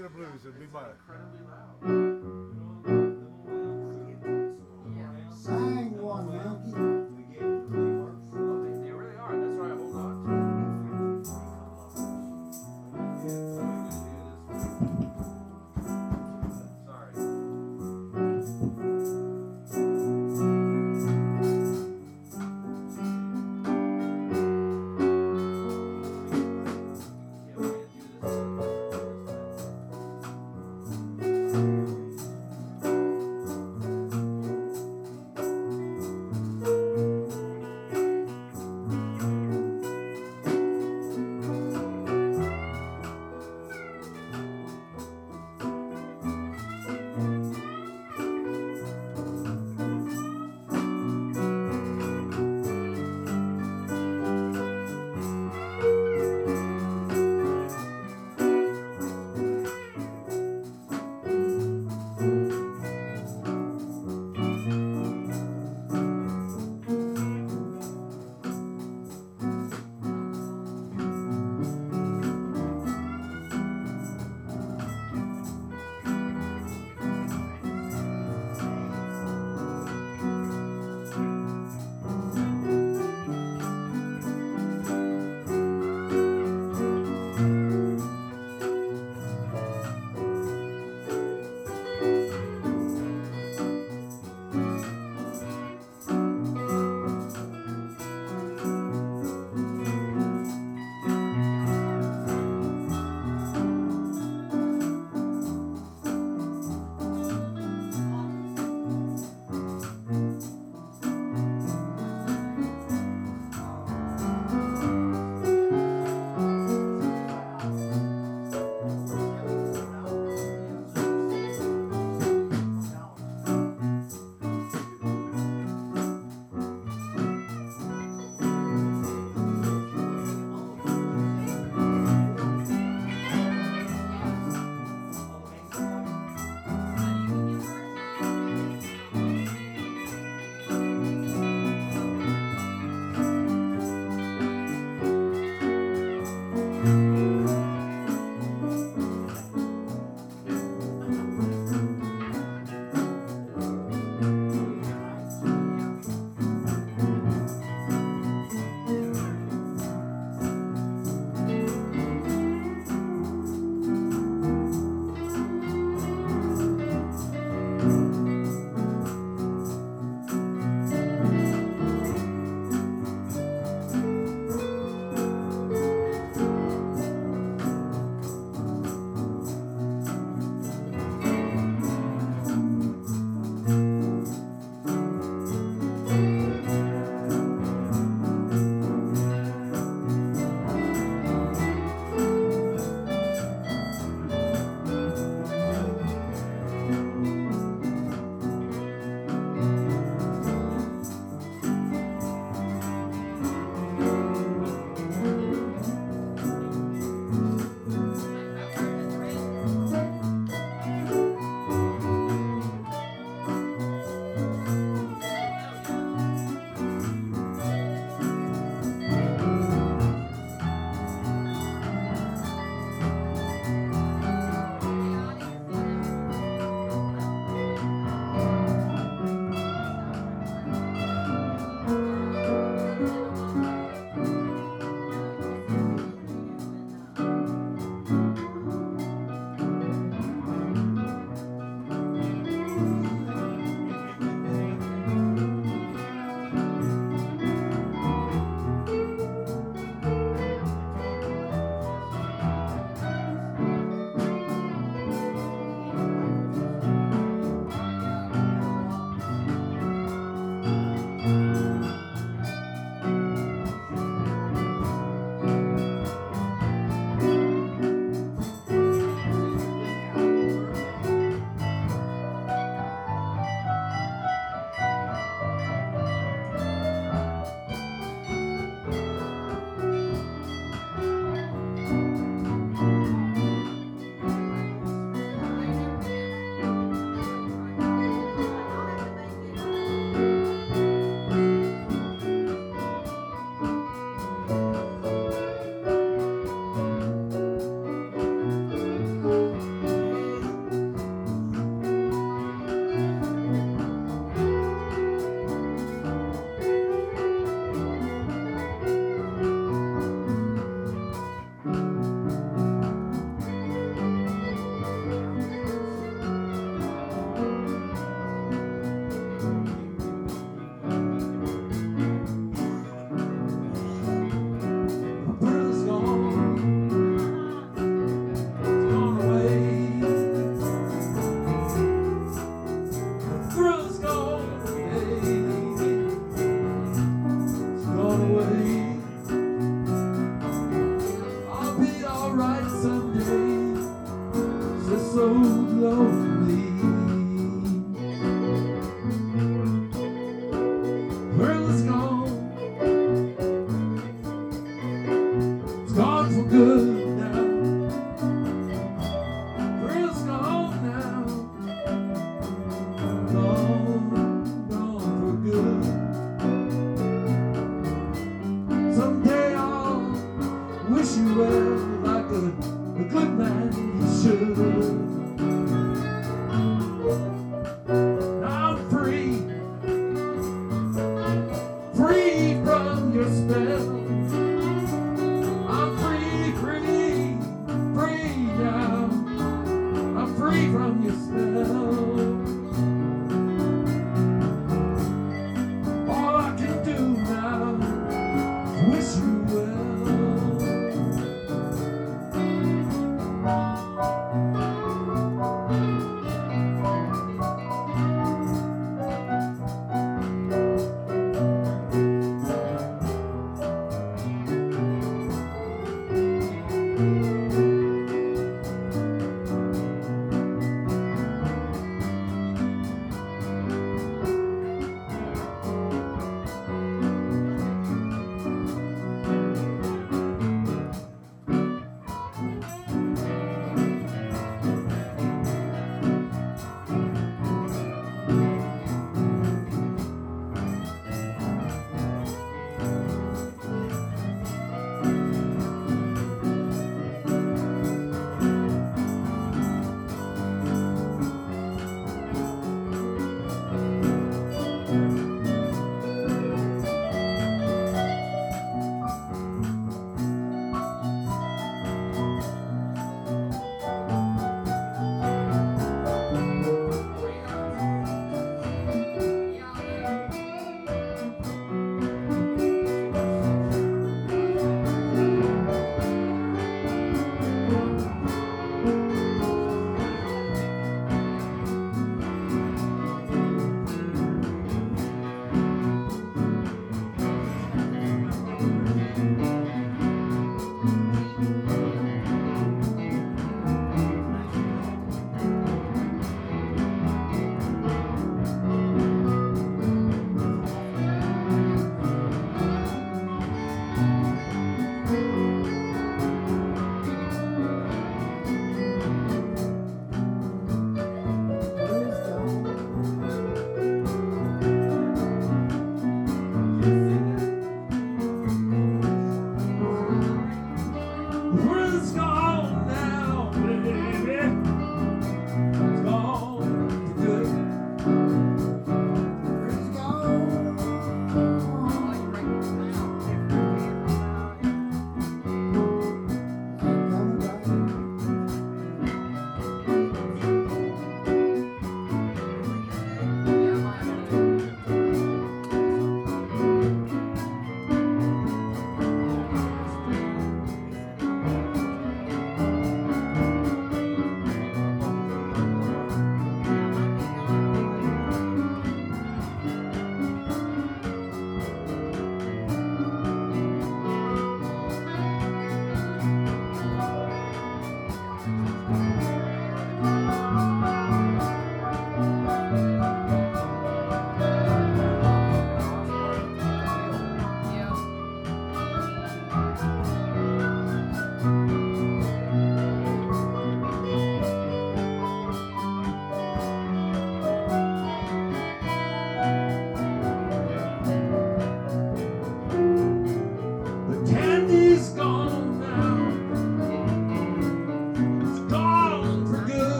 Make it a blues and. Wish you well. Like a, a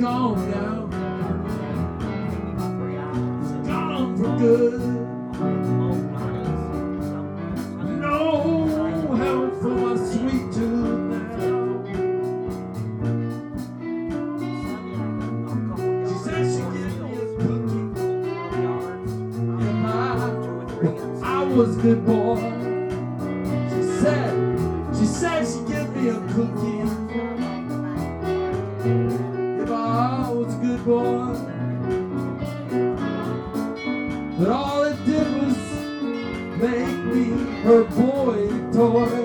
gone now. It's gone for good. No help for my sweet tooth now. She said she gave me a cookie in my I was good boy. She said, she said she gave me a cookie. But all it did was make me her boy toy,